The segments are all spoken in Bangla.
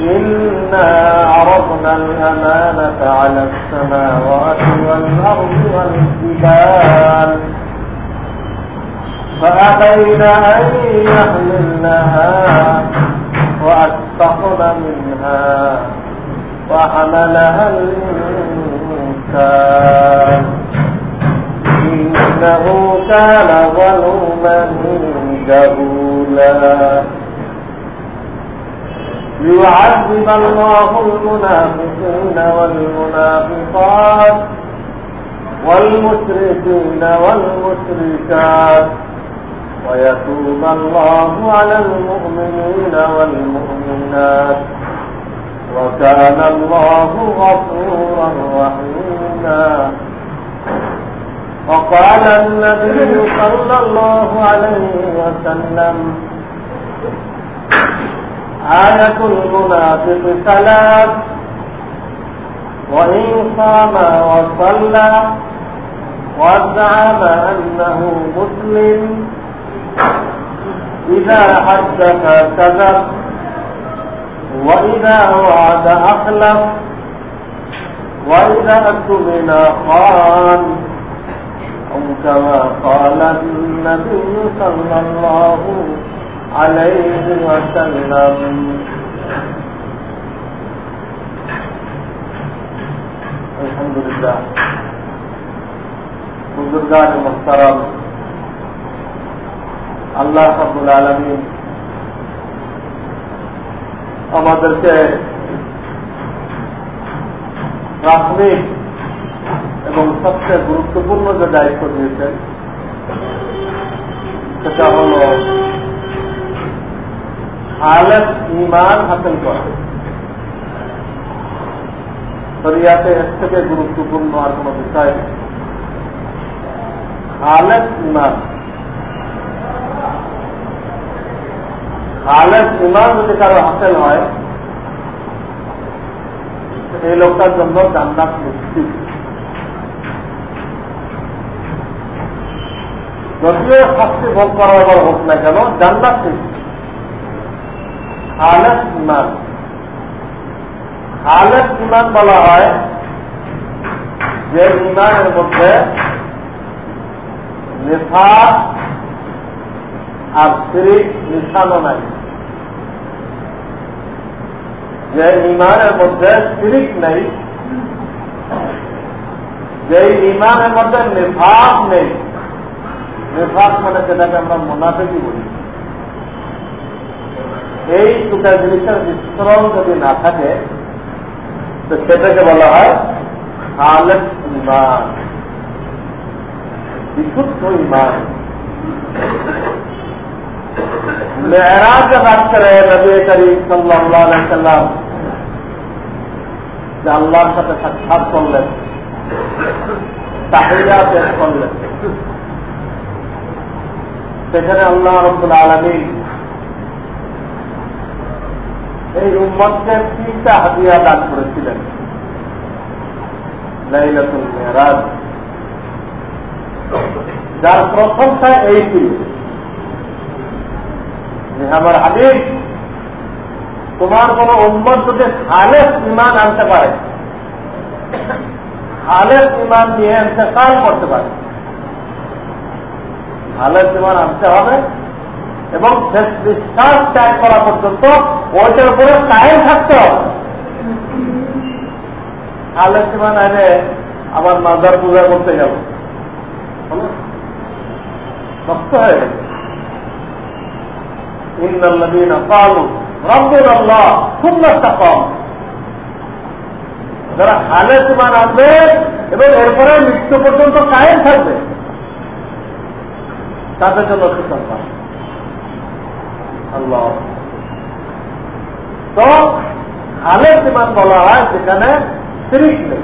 إنا عرضنا الأمانة على السماوات والأرض والجبال. فأبين أن يحملنها وأشفقن منها وحملها الإنسان. إنه كان ظلوما جهولا. ليعذب الله المنافقين والمنافقات والمشركين والمشركات ويتوب الله على المؤمنين والمؤمنات وكان الله غفورا رحيما. وقال النبي صلى الله عليه وسلم آية المنافق ثلاث. وإن صام وصلى وزعم أنه مسلم. إذا حدث كذب. وإذا وعد أخلف. وإذا أكتمن خان. أو كما قال النبي صلى الله عليه وسلم الحمد لله بزرگان محترم আল্লাহ আব্দুল আলমী আমাদেরকে প্রাথমিক এবং সবচেয়ে গুরুত্বপূর্ণ যে দায়িত্ব দিয়েছেন সেটা হল আলেস ইমান হাসিল করা। শরিয়াতে এর থেকে গুরুত্বপূর্ণ আর কোন বিষয় আলেস ইমান। আলেস ইমান যদি কারও হাসিল হয়, এই লোকটার জন্য জান্নাত মুক্তি। যদিও শাস্তি ভোগ করার পর হোক না কেন, জান্নাত নিশ্চিত খালেস ইমান। খালেস ইমান বলা হয় যে ইমানের মধ্যে নেশা আর সিরিক মিশানো নাই। যে ইমানের মধ্যে সিরিক নেই, যে ইমানের মধ্যে নিফাক নেই। নিফাক মানে যেটাকে আমরা মোনাফেকি বলি। এই দুটা জিনিসের বিস্ফোরণ যদি না থাকে, তো সেটাকে বলা হয় খালেদ ইমান বিশুদ্ধ ইমান সাথে সাক্ষাৎ করলেন সেখানে আল্লাহ রব্দুল আলমী এই উম্মতকে তিনটা হাদিয়া দান করেছিলেন? লাইলাতুল মেহরাজ যার প্রশংসা এই ছিল। আমার হাবিব, তোমার কোন উন্মত যদি খালেস ইমান আনতে পারে, খালেস ইমান দিয়ে ইন্তেকাল করতে পারে, খালেস ইমান আনতে হবে এবং বিশ্বাস ত্যাগ করা পর্যন্ত ওইটার উপরে কায়ে থাকতে হবে। আলেসিমান আইনে মাজার পূজা করতে যাব। এবং এরপরে মৃত্যু পর্যন্ত কায়েম থাকবে, তাদের জন্য সুসংবাদ। তো হালে সীমান বলা হয় সেখানে সিরিক নেই।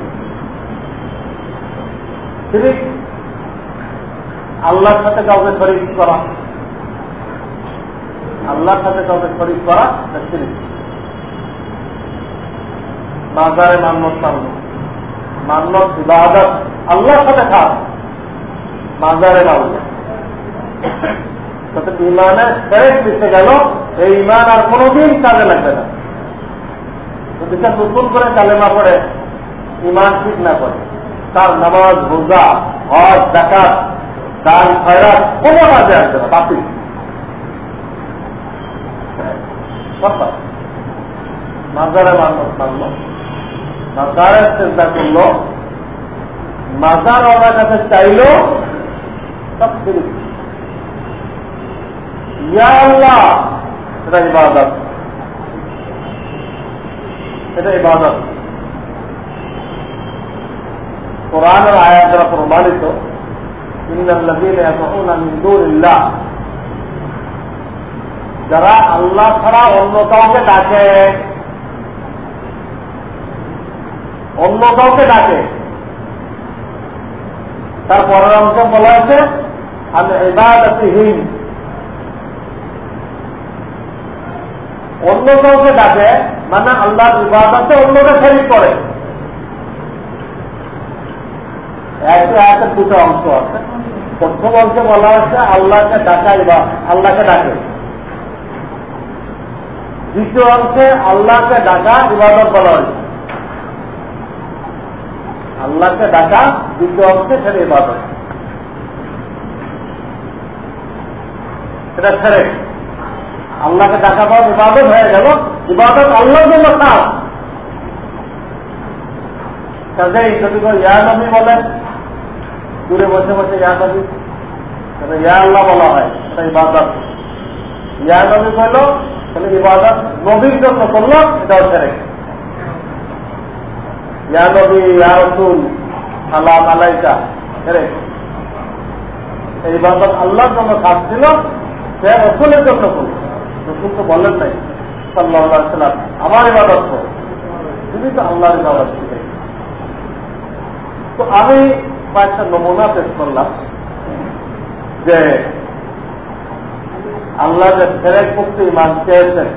সিরিক আল্লাহর সাথে কাউকে শরিক করা। আল্লাহর সাথে কাউকে শরিক করা সিরিক মাজারে মান্নত মান্য মান্নত ইবাদত আল্লাহর সাথে খাস মাজারে মান্য তাতে ইমানে ফেরেক দিতে গেল এই ইমান আর কোনোদিন কাজে লাগবে না। যদি সে নতুন করে কালেমা পড়ে ইমান ঠিক না করে, তার নামাজ, রোজা, হজ ডাকাত দান, খয়রাত কোনো কাজে আসবে না, বাতিল। মাজারে মান্নত মানল মাজারের চিন্তা করল। মাজার চাইল, সব ইয়া আল্লাহ, এটা ইবাদত। এটা ইবাদত। কোরআনের আয়াত দ্বারা প্রমাণিত যারা আল্লাহ ছাড়া অন্য কাউকে ডাকে, অন্য কাউকে ডাকে। তার পরের অংশ বলা হয়েছে আমি এবাদতিহীন অন্য কাউকে ডাকে মানে আল্লাহ ইবাদতে অন্যকে শরীর করে। দুটো অংশ আছে। প্রথম অংশে বলা হচ্ছে আল্লাহকে ডাকা আল্লাহকে ডাকে। দ্বিতীয় অংশে আল্লাহকে ডাকা ইবাদত বলা হয়েছে। আল্লাহকে ডাকা দ্বিতীয় অংশে সেটা ইবাদত। এটা ছেড়ে আল্লাহকে ডাকা পাওয়া ইবাদত হয়ে গেল। ইবাদত আল্লাহর জন্য খাস কাজেই যদি ইয়া নবী বলেন। দূরে বসে বসে, ইয়া নবী সেটা ইয়া আল্লাহ বলা হয় সেটা ইবাদত। ইয়া নবী কইল তাহলে ইবাদত নবীর জন্য করল, এটাও ছেড়ে ইয়া নবী ইয়া রসুল আল্লাহ আলাইকা ছেড়ে এই ইবাদত আল্লাহর জন্য খাস ছিল সে রসুলের জন্য করল। রসুল তো বলেন নাই। সাল্লাহ সাল্লাম আমার ইবাদত করো। তুমি তো আল্লাহর ইবাদত শিখে তো আমি কয়েকটা নমুনা পেশ করলাম যে আল্লাহ যে ফেরেক মুক্তি ইমান চেয়েছেন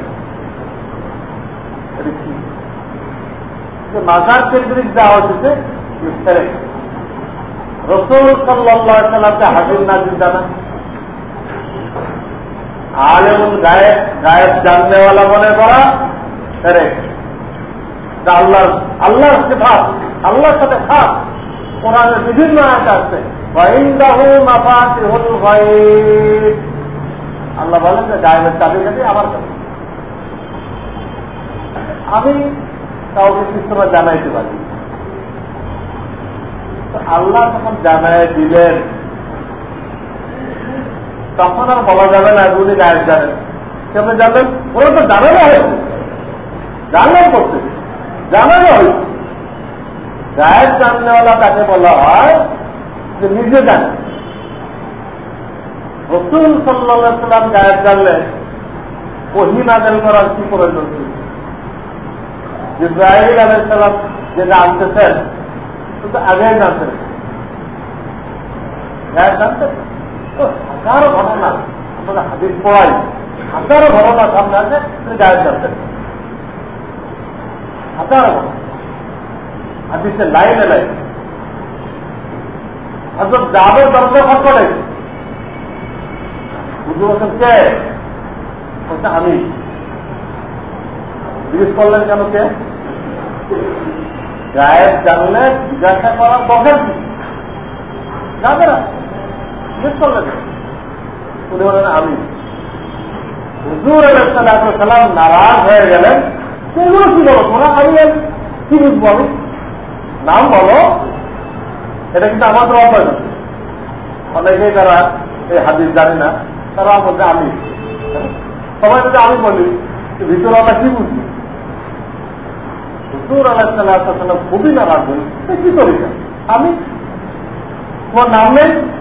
মাজার কেন্দ্রিক দেওয়া হচ্ছে ফেরেক। রসুল সাল্লাহ সাল্লামকে হাজির নাজির জানা। আলেমুল গায়েব গায়েব জাননেওয়ালা মনে করা আল্লাহ আল্লাহর সিফাত, আল্লাহর সাথে খাস। কোরআনের বিভিন্ন আয়াত আছে। আল্লাহ বলেন যে গায়েবের চাবি আমার কাছে আমি কাউকে কিছু জানাইতে পারি। আল্লাহ যখন জানায় দিলেন তখন আর বলা যাবে না উনি গায়েব জানেন কেমন জানলেন? ওরা তো জানানো হয়েছে। জানলেন করতে জানানো হয়েছে। গায়েব জাননেওয়ালা তাকে বলা হয় যে নিজে জানে। রসুল সাল্লাম গায়েব জানলেন ওহি নাজেল করার কি প্রয়োজন ছিল? ইব্রাহিম আলাইসালাম যেটা আনতেছেন কিন্তু আগেই জানতেন। গায়েব জানতেন? হাজারো ঘটনা আপনারা হাদিস পড়াই। হাজারো ঘটনা সামনে আছে তিনি গায়েব জানতেন হাজারো ঘটনা। লাইনে লাইন। হজরত জাবের দরজা খট করে। বুঝতে পারছেন কে? আমি। জিজ্ঞেস করলেন কেন কে? গায়েব জানলে জিজ্ঞাসা করার দরকার কি? যাবে না জিজ্ঞেস করলেন। নারাজ হয়ে গেলেন। সেগুলো কি বলো? তোমরা আমি কি বুঝব আমি? নাম বলো। এটা কিন্তু আমাদের অভ্যাস অনেকেই তারা এই হাদিস জানে না। তারা বলছে আমি। সবাই যদি আমি বলি। ভিতরে আমরা কি বুঝবি? হুজুর আলাহিসাল্লাম খুবই নারাজ হই কি করি? আমি? তোমার নাম নেই?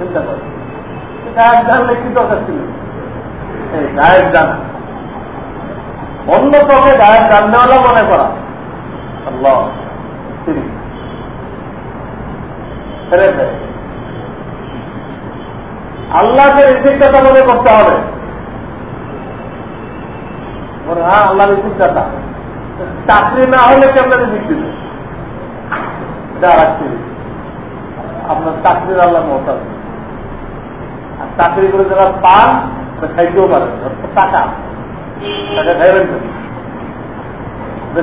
চিন্তা করি গায়ক জানলে কি অন্য কাউকে গায়ক জাননেওয়ালা মনে করা। আল্লাহ ছেড়ে দেয় আল্লাহকে ঋষিকতা মনে করতে হবে। হ্যাঁ আল্লাহ ঋষিকতা চাকরি না হলে কেমন ঋষিক দিবে? আপনার চাকরির আল্লাহ মহতাজ। চাকরি করে যারা পান খাইতেও পারেন টাকা।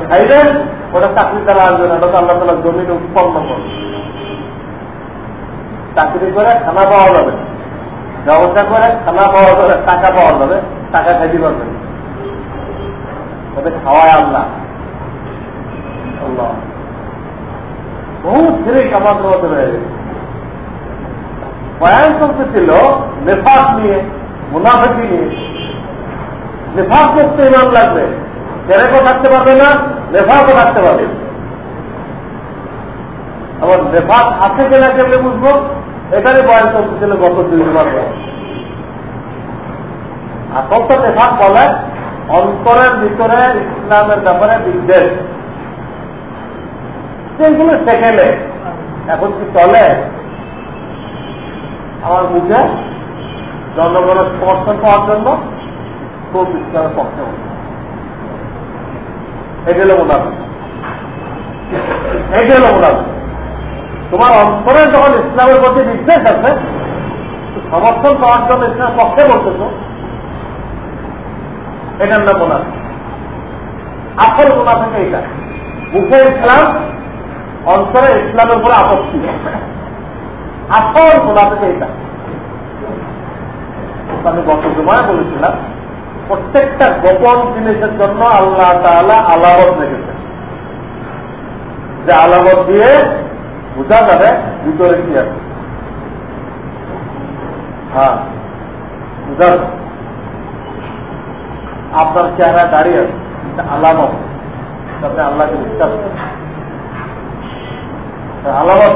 খাইবেন ওটা চাকরি তারা আসবে না, ওটা আল্লাহ তালা জমিনে উৎপন্ন করবে চাকরি করে খানা পাওয়া যাবে। ব্যবসা করে খানা পাওয়া যাবে, টাকা পাওয়া যাবে, টাকা খাইতে পারবেন তবে খাওয়ায় আল্লাহ। বহু ছেলে মধ্যে রয়ে গেছে। ছিল নেফাস নিয়ে, মুনাফেকি নিয়ে। নেফাস করতে ইমান লাগবে। কেরেকও থাকতে পারবে না, নেফাসও থাকতে পারবে আবার নেফাস আছে কিনা কেমনি বুঝব? এখানে বয়ান ছিল গত দুই বার আসল তো নেফাস বলে, অন্তরের ভিতরে ইসলামের ব্যাপারে বিদ্বেষ। সেগুলো সেকেলে এখন কি চলে? আমার বুঝে জনগণের সমর্থন পাওয়ার জন্য খুব ইসলামের পক্ষে এটি হল। মোনাফি এটি হল মোনাফি তোমার অন্তরে যখন ইসলামের প্রতি বিদ্বেষ আছে, সমর্থন পাওয়ার জন্য ইসলামের পক্ষে বলতেছ এটার নাম মোনাফি আসল মোনাফিকে এটা। মুখে ইসলাম, অন্তরে ইসলামের উপরে আপত্তি। আসল মোনাফিকে এটা। আমি গত জমায় বলেছিলাম, প্রত্যেকটা গোপন জিনিসের জন্য আল্লাহ তালা আলামত রেখেছেন। যে আলামত দিয়ে বোঝা যাবে ভিতরে কি আছে। হ্যাঁ বুঝা আপনার চেহারা দাঁড়িয়ে আছে আলামত। আপনি আল্লাহকে বিশ্বাস আলামত।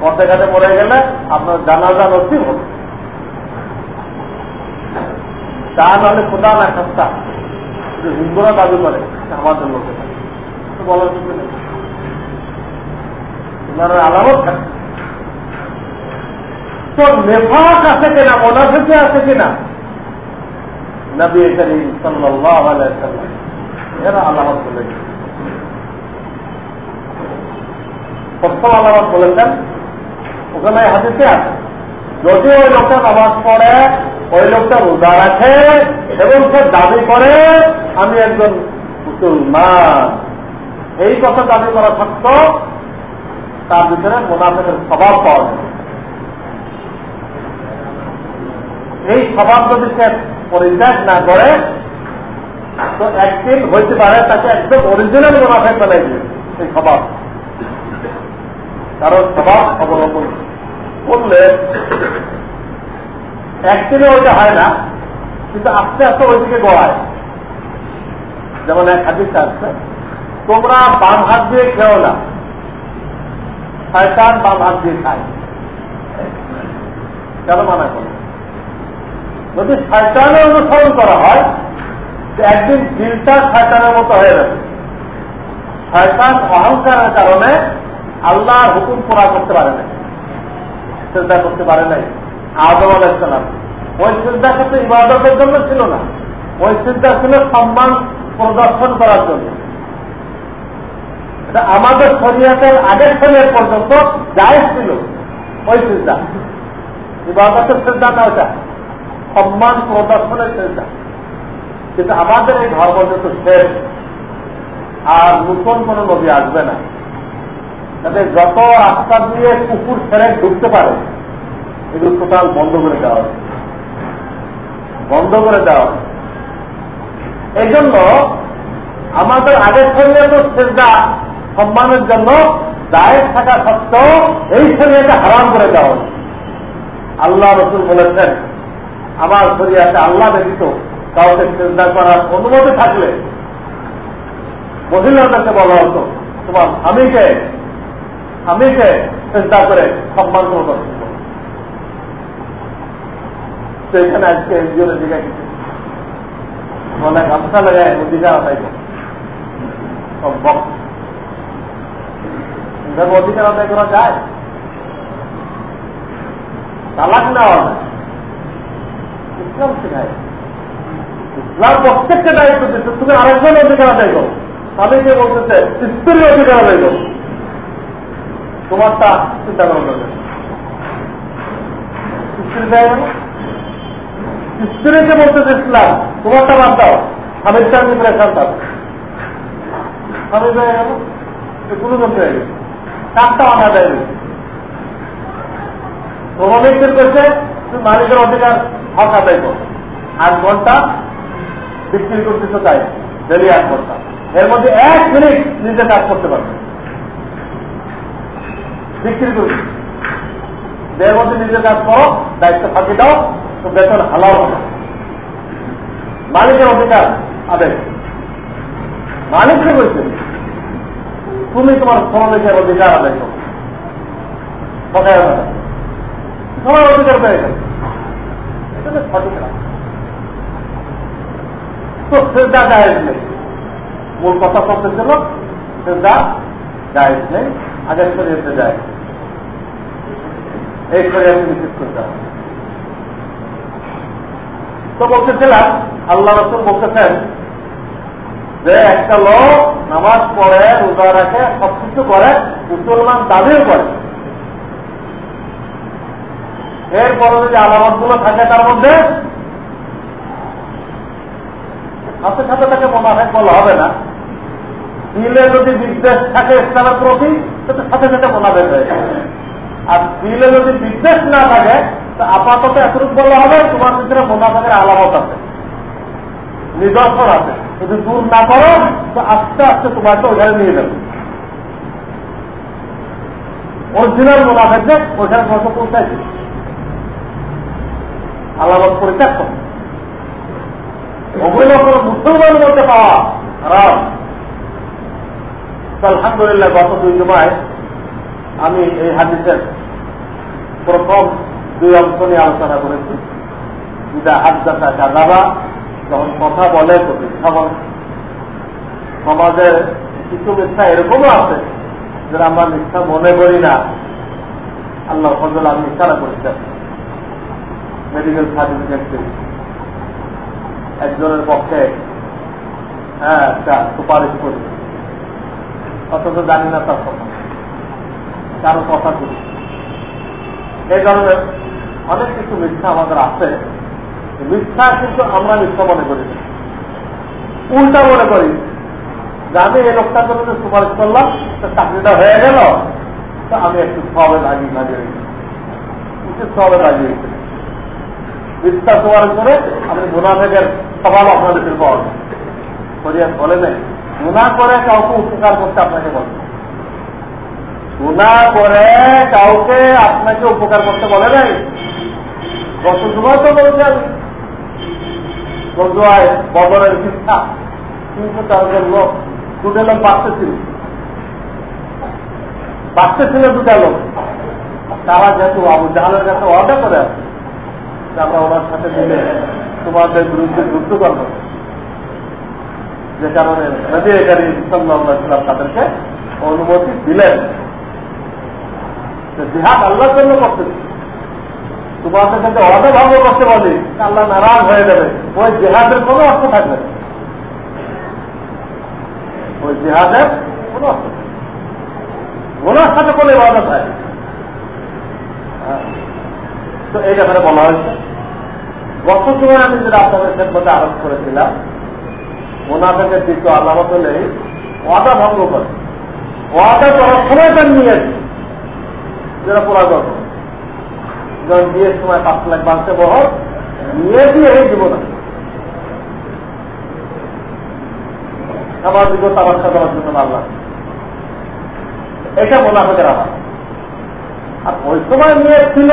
পথে ঘাটে পড়ে গেলে আপনার জানাজা নসিব হবে। তা নাহলে খোদা না সস্তা হিন্দুরা দাবি করে, আমাদের লোকে আলামত থাকে তো নেফাক আছে কিনা, মোনাফিকে আছে কিনা? নবী করিম সাল্লাহ আলাইসাল্লাম এরা আলামত বলে প্রথম আলামত বলেছেন, ওখানে হাদিসে আছে। যদি ওই লোকটা নামাজ পড়ে, ওই লোকটা রোজা রাখে এবং সে দাবি করে, আমি একজন মুসলমান। এই কথা দাবি করা সত্য তার ভিতরে মোনাফেকের স্বভাব পাওয়া যায়। এই স্বভাব যদি সে পরিত্যাগ না করে, তো একদিন হইতে পারে তাকে একদম অরিজিনাল মোনাফেক বানাই দিয়ে এই স্বভাব। কারণ স্বভাব অবলম্বন করলে একদিনে ওইটা হয় না, কিন্তু আস্তে আস্তে ওইদিকে গড়ায়। যেমন এক হাদিস আসছে তোমরা বাম হাত দিয়ে খেও না, শয়তান বাম হাত দিয়ে খায়। কেন মানা করো যদি শয়তানের অনুসরণ করা হয় একদিন দিলটা শয়তানের মতো হয়ে যাবে। শয়তান অহংকারের কারণে আল্লাহর হুকুম পুরা করতে পারে না। চিন্তা করতে পারে নাই। আদম আলাইসালাম ওই চিন্তা কিন্তু ইবাদতের জন্য ছিল না। ওই চিন্তা ছিল সম্মান প্রদর্শন করার জন্য। এটা আমাদের শরীয়তের আগের শরীর পর্যন্ত যাই ছিল ওই চিন্তা ইবাদতের শ্রদ্ধা না ওটা সম্মান প্রদর্শনের শ্রদ্ধা কিন্তু আমাদের এই ধর্ম যেহেতু শেষ। আর নতুন কোন নদী আসবে না। তাদের যত রাস্তা দিয়ে কুকুর ছেড়ে ঢুকতে পারে, এগুলো টোটাল বন্ধ করে দেওয়া বন্ধ করে দেওয়া এই জন্য আমাদের আগের সঙ্গে তো শ্রদ্ধা সম্মানের জন্য দায়ের থাকা সত্ত্বেও এই শরীরটা হারাম করে দেওয়া আল্লাহ রসুল বলেছেন, আমার শরীরতে আল্লাহ ব্যতীত কাউকে চিন্তা করার অনুমতি থাকলে মহিলাদেরকে বলা হতো, তোমার স্বামীকে স্বামীকে চিন্তা করে সম্মান করব তো এখানে আজকে এনজিওর দিকে বলে গামছা লাগায় অধিকার আদায় করে অধিকার আদায় করা যায়? তালাক নেওয়া যায় ইসলাম শেখায়। ইসলাম প্রত্যেককে দায়িত্ব দিচ্ছে তুমি আরেকজন অধিকার আদায় করো। যে বলতেছে, স্ত্রীর অধিকার আদায় করো। তোমারটা চিন্তা করা স্ত্রীকে বলতেছে ইসলাম তোমারটা বাদ দাও। স্বামীর প্রেশান থাকবে স্বামী দেয় গেল গুরুজন হয়ে গেছে চারটা আনা দেয় শ্রমিকদের করছে মালিকের অধিকার, হক আদায় করো। আট ঘণ্টা বিক্রি করতেছে তাই ডেলি আট ঘণ্টা। এর মধ্যে এক মিনিট নিজে কাজ করতে পারবে। বিক্রি করবে এর মধ্যে নিজের কাজ করো, দায়িত্ব ফাঁকি দাও, তো বেতন হালাও হবে। মালিকের অধিকার আদায় মালিককে বলছে, তুমি তোমার শ্রমিকের অধিকার আদায় করো। কথায় সবার অধিকার পেয়ে গেল। তো সঠিক তো শ্রদ্ধা জায়েজ নেই। মূল কথা করতে ছিল শ্রদ্ধা জায়েজ নেই। আগের শরীরতে যায় তো বলতেছিলাম, আল্লাহ রসুল বলতেছেন যে একটা লোক নামাজ পড়ে, রোজা রাখে, সবকিছু করে, মুসলমান দাবিও করে। এরপরে যদি আলামতগুলো থাকে তার মধ্যে, সাথে সাথে তাকে মোনাফেক বলা হবে না। দিলে যদি বিদ্বেষ থাকে ইসলামের প্রতি সাথে সাথে মোনাফেক হয়ে আর দিলে যদি বিদ্বেষ না থাকে, তো আপাতত এতটুকু বলা হবে, তোমার ভিতরে মোনাফেকের আলামত আছে। নিদর্শন আছে। যদি দূর না করো, তো আস্তে আস্তে তোমাকে ওখানে নিয়ে যাবে। অরিজিনাল মোনাফেককে ওখানে তোমাকে পৌঁছাইছে আলামত পরিত্যাগ করে। ওগুলো কোনো মুসলমান মধ্যে পাওয়া হারাম। আলহামদুলিল্লাহ, গত দুই জমায় আমি এই হাদিসের প্রথম দুই অংশ নিয়ে আলোচনা করেছি। যেটা হাজাতা কাজাবা যখন কথা বলে তো মিথ্যা বলে সমাজের কিছু মিথ্যা এরকমও আছে, যেটা আমরা মিথ্যা মনে করি না। আল্লাহ ফজল আমি ইশারা করেছেন। মেডিকেল সার্টিফিকেট একজনের পক্ষে হ্যাঁ একটা সুপারিশ করি। অথচ জানি না তার কথা। কারও কথা করি। এই ধরনের অনেক কিছু মিথ্যা আমাদের আছে। মিথ্যা কিন্তু আমরা মিথ্যা মনে করি। উল্টা মনে করি। যে আমি এই লোকটার জন্য সুপারিশ করলাম, তো চাকরিটা হয়ে গেল, তো আমি একটু সবে লাগিয়ে লাগিয়ে রেখেছি সবে লাগিয়ে মিথ্যা সুপারিশ করে আপনি মুনাফেকের স্বভাব আপনাদের পাওয়া যায় বলে নেই। গুণা করে কাউকে উপকার করতে আপনাকে বলে গুণা করে কাউকে আপনাকে উপকার করতে বলে নাই। গত সময় তো বলছি আমি। গজুয়ায় বদরের শিক্ষা তিনশো চারজন লোক দুটো লোক বাঁচতেছিল বাঁচতেছিল দুটা লোক। তারা যেহেতু আবু জাহালের কাছে অর্ডার করে আছে আমরা ওনার সাথে মিলে তোমাদের বিরুদ্ধে যুদ্ধ করব। যে কারণে নদী একারি ইসলাম তাদেরকে অনুমতি দিলেন। জিহাদ আল্লাহর জন্য করতেছি। তোমাদের সাথে অর্ধভাব করতে বলি আল্লাহ নারাজ হয়ে যাবে। ওই জেহাদের কোনো অর্থ থাকবে না। ওই জেহাদের কোনো অর্থ ওনার সাথে কোনো ইবাদত হয় তো এই ব্যাপারে বলা হয়েছে। গত সময় আমি যেটা আপনাদের ক্ষেত্রে আরোপ করেছিলাম, মোনাফেকের দ্বিতীয় আলামত হলে ওয়াদা ভঙ্গ করে। ওয়াদা করার সময় নিয়েছে যেটা পুরা গল্প যখন বিয়ের সময় পাঁচ লাখ বাঁচতে বহর, নিয়ে দিয়ে এই দিব না আমার দিকে তামাশা দেওয়ার জন্য আল্লাহ এটা মোনাফেকের আবার আর ওই সময় নিয়ে ছিল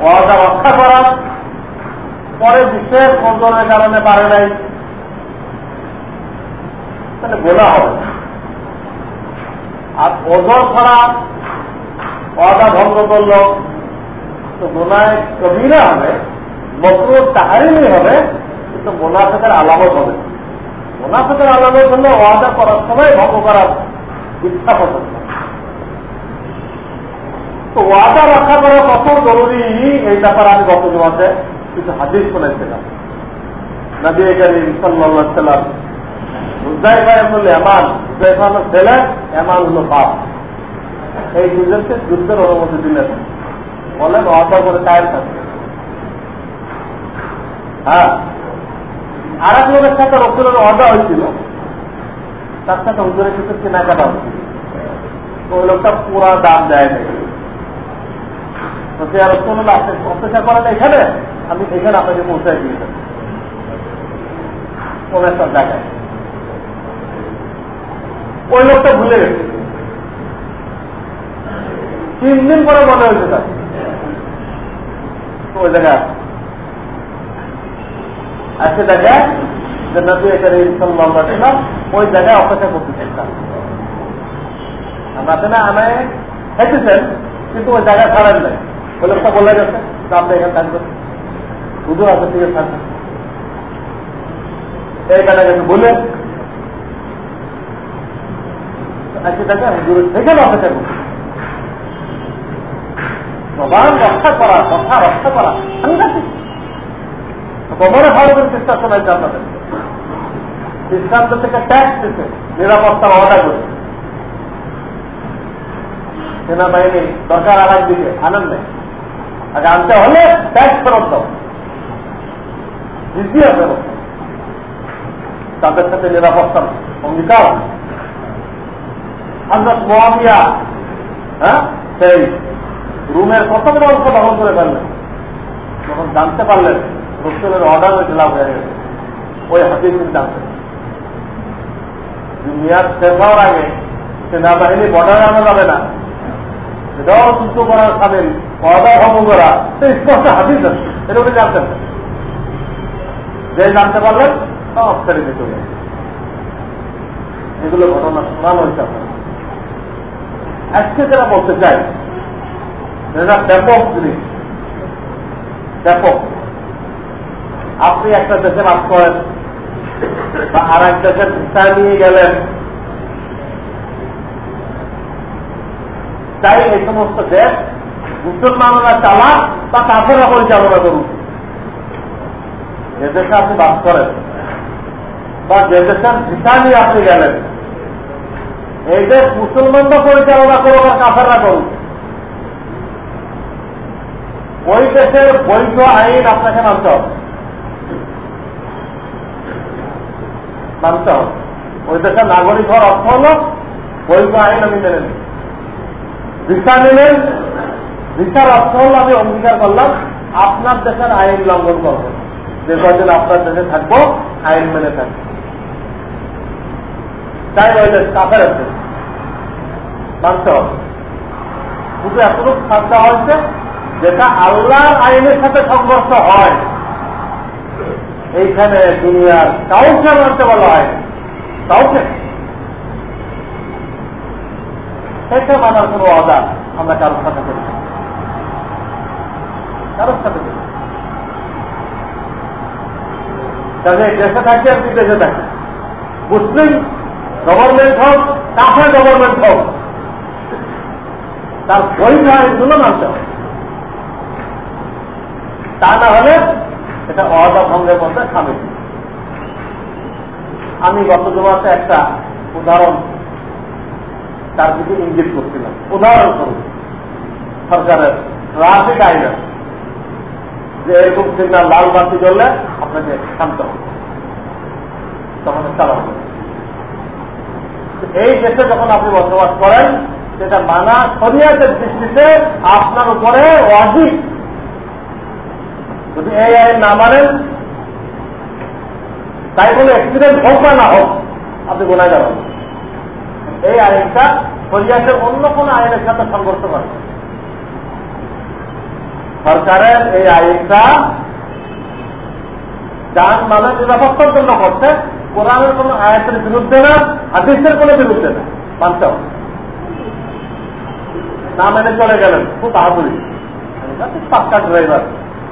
ওয়াদা রক্ষা করা। পরে বিশেষ কন্দনের কারণে পারে নাই। তাহলে গোলা হবে আর ওজন ছাড়া ওয়াদা ভঙ্গ করল। তো গোনায় কবিরা হবে মকরু তাহারিমি হবে, কিন্তু মোনাফেকের আলামত হবে। মোনাফেকের আলামত হলো ওয়াদা করার সময় ভঙ্গ করার ইচ্ছা পছন্দ তো ওয়াদা রক্ষা করা কত জরুরি, এই ব্যাপারে আমি গত জমাতে কিছু হাদিস শুনেছিলাম। নবী করিম সাল্লাহ সাল্লাম হুজাইফা এমন এমান হুজাইফা হলো ছেলে এমান হলো বাপ। এই দুজনকে যুদ্ধের অনুমতি দিলেন বলেন ওয়াদা করে কায়ের থাকবে হ্যাঁ। আর এক লোকের সাথে রসুলের অর্ডার হয়েছিল। তার সাথে হুজুরের কিছু কেনাকাটা হচ্ছিল ওই লোকটা পুরা দাম দেয় নাই। তো সে রসুল্লাহ অপেক্ষা করেন এখানে, আমি এখানে আপনাকে পৌঁছায় দিয়ে দেবো। কোন একটা জায়গায়। ওই লোকটা ভুলে গেছে। তিন দিন পরে মনে হয়েছে তার ওই জায়গায় আজকে দেখা যে নবী এখানে ওই জায়গায় অপেক্ষা করতে চাইতাম আমরা না আমায় খেতেছেন কিন্তু ওই জায়গায় ছাড়েন নাই। ওই লোকটা বলে গেছে এখানে থাকবেন আপনার দিকে থাকবেন এই জায়গায় বলে সেখানে অপেক্ষা করছে প্রমাণ রক্ষা করা, কথা রক্ষা করা। সাংঘাতিক কবরে ভারতের চেষ্টা শোনাইছে আপনাদের সিদ্ধান্ত থেকে ট্যাক্স দিতে নিরাপত্তা অর্ডার করে সেনাবাহিনী দরকার আর দিকে আনন্দে আগে আনতে হলে ট্যাক্স ফেরত দাও। জিজিয়া ফেরত তাদের সাথে নিরাপত্তার অঙ্গীকার। হজরত মোয়াবিয়া হ্যাঁ? সেই রুমের কতগুলো অংশ দখল করে ফেললেন। যখন জানতে পারলেন, রসুলের অর্ডার হয়েছে লাভ হয়ে গেছে। ওই হাতির তিনি জানতেন মেয়াদ শেষ হওয়ার আগে সেনাবাহিনী বর্ডারে আনা যাবে না। এটাও যুদ্ধ করার সামিল অর্ডার ভঙ্গ করা সে স্পষ্ট হাতির আছে, এটা উনি জানতেন যে জানতে পারলেন ছেড়ে দিয়ে চলে এগুলো ঘটনা শোনানো হয়েছে আপনার আজকে যারা বলতে চাই ব্যাপক জিনিস। ব্যাপক। আপনি একটা দেশে বাস করেন বা আর এক দেশের ভিসা নিয়ে গেলেন, তাই এই সমস্ত দেশ মুসলমানরা চালাক বা কাফেরা পরিচালনা করুন। যে দেশে আপনি বাস করেন বা যে দেশের ভিসা নিয়ে আপনি গেলেন, এই দেশ মুসলমানরা পরিচালনা করুন আর কাফেররা করুন ওই দেশের বৈধ আইন আপনাকে মানতে হবে। মানতে হবে। ওই দেশের নাগরিক হওয়ার অর্থ হল বৈধ আইন আমি মেনে নিই। ভিসা নিলেন, ভিসার অর্থ হল আমি অঙ্গীকার করলাম, আপনার দেশের আইন লঙ্ঘন করব। যে কদিন আপনার দেশে থাকব, আইন মেনে থাকব। তাই ওই দেশ কাফের আছে। মানতে হবে। শুধু এতটুকু দেওয়া হয়েছে যেটা আল্লাহর আইনের সাথে সংঘর্ষ হয়, এইখানে দুনিয়ার কাউকে মানতে বলা হয় কাউকে। সেটা মানার কোন অদা আমরা কারোর সাথে করি কারোর সাথে করি কাজে দেশে থাকি আর বিদেশে থাকি। মুসলিম গভর্নমেন্ট হোক, কাফের গভর্নমেন্ট হোক, তার বৈধ আইনগুলো মানতে হবে। তা না হলে এটা অদা ভঙ্গের মধ্যে সামিল আমি গত জমাতে একটা উদাহরণ তার দিকে ইঙ্গিত করছিলাম। উদাহরণ করুন সরকারের ট্রাফিক আইন যে এরকম সিগনাল লাল বাতি জ্বললে আপনাকে শান্ত হবে। তখন চালানো এই দেশে যখন আপনি বসবাস করেন, সেটা মানা শরিয়াতের দৃষ্টিতে আপনার উপরে অধিক যদি এই আইন না মানেন তাই বলে অ্যাক্সিডেন্ট হোক বা না হোক, আপনি গোনা যাবেন। এই আইনটা শরিয়াতের অন্য কোন আইনের সাথে সংঘর্ষ করে। সরকারের এই আইনটা যান মালের নিরাপত্তার জন্য করছে, কোরআনের কোন আয়াতের বিরুদ্ধে না, হাদিসের কোন বিরুদ্ধে না, মানতে হবে। না মেনে চলে গেলেন, খুব বাহাদুরি। পাক্কা ড্রাইভার।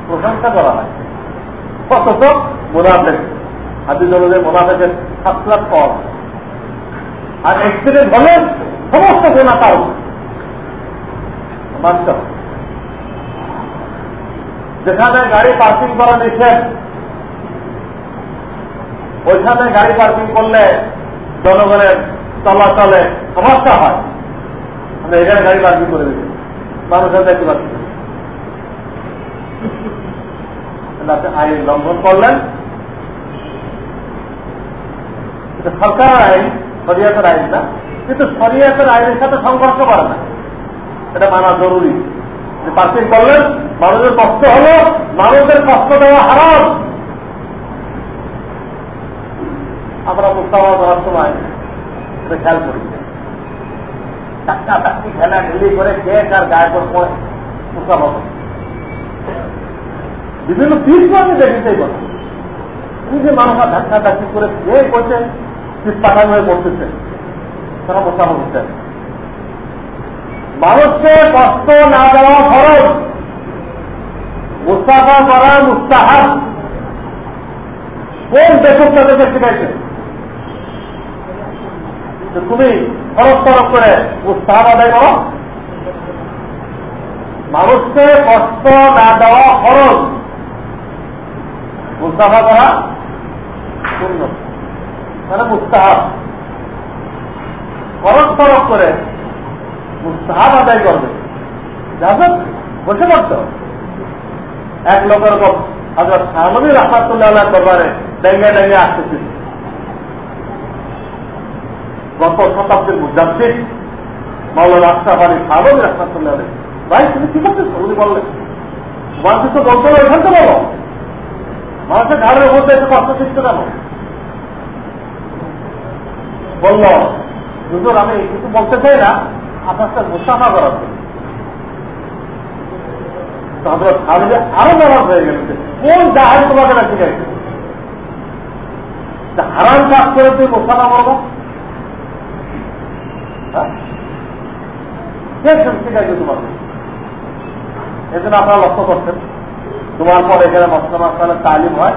প্রশংসা করা হয়। তো মোনাফেক, হাদিস অনুযায়ী মোনাফেকের সাত লাখ কম আর এক্সিডেন্ট হলে সমস্ত গোনা মানতে যেখানে গাড়ি পার্কিং করা নিষেধ, ওইখানে গাড়ি পার্কিং করলে জনগণের চলাচলে সমস্যা হয়। আমরা এখানে গাড়ি পার্কিং করে দিচ্ছি। মানুষের দেখতে পাচ্ছি আপনি আইন লঙ্ঘন করলেন। সরকার আইন, শরিয়াতের আইন না। কিন্তু শরিয়াতের আইনের সাথে সংঘর্ষ করে না। এটা মানা জরুরি। যে পার্কিং করলেন, মানুষের কষ্ট হলো, মানুষের কষ্ট দেওয়া হারাম। আমরা মুস্তাফা করার সময় এটা খেয়াল করি। টাক্কা টাক্কি খেলা ঢিলি করে কে কার গায়ে মুস্তাফা বিভিন্ন পিস আমি দেখেছি কথা। তুমি যে মানুষরা ধাক্কা ধাক্কি করে কে করছে পিস পাঠানো হয়ে পড়তেছে তারা মুস্তাফা করছেন মানুষকে কষ্ট না দেওয়া খরচ মুস্তাফা করা মুস্তাহাব। কোন দেশক তাদেরকে শিখাইছে? তুমি খরচ তরফ করে মুস্তাহাব আদায় করো। মানুষকে কষ্ট না দেওয়া খরচ মুস্তাফা করা শূন্য মানে মুস্তাহাব তরফ করে মুস্তাহাব আদায় করবে। যাবেন বসে পড়তো। এক লোকের হজরত সাহানবী রহমাতুল্লাহ দরবারে ডেঙ্গে ডেঙ্গে আসতেছে। গত শতাব্দীর মুজাদ্দিদ মাওলানা আশরাফ আলী সাহানবী রহমাতুল্লাহ ভাই, তুমি কি করতেছো? উনি বললেন, তোমার কিছু বলতে এখান থেকে বলো। মানুষের ঘরের মধ্যে একটু কষ্ট শিখতে কেন? বলল, হুজুর, আমি কিছু বলতে চাই না, আপনার সাথে মুস্তাফা করার আরও নারাজ হয়ে গেল কোন জাহাজ তোমাকে না শিখাইছে হারাম কাজ করে তুই মোসাফা করব? শিখাইছে তোমাকে? এজন্য আপনারা লক্ষ্য করছেন তোমার পর এখানে মসলাম আসলে তালিম হয়,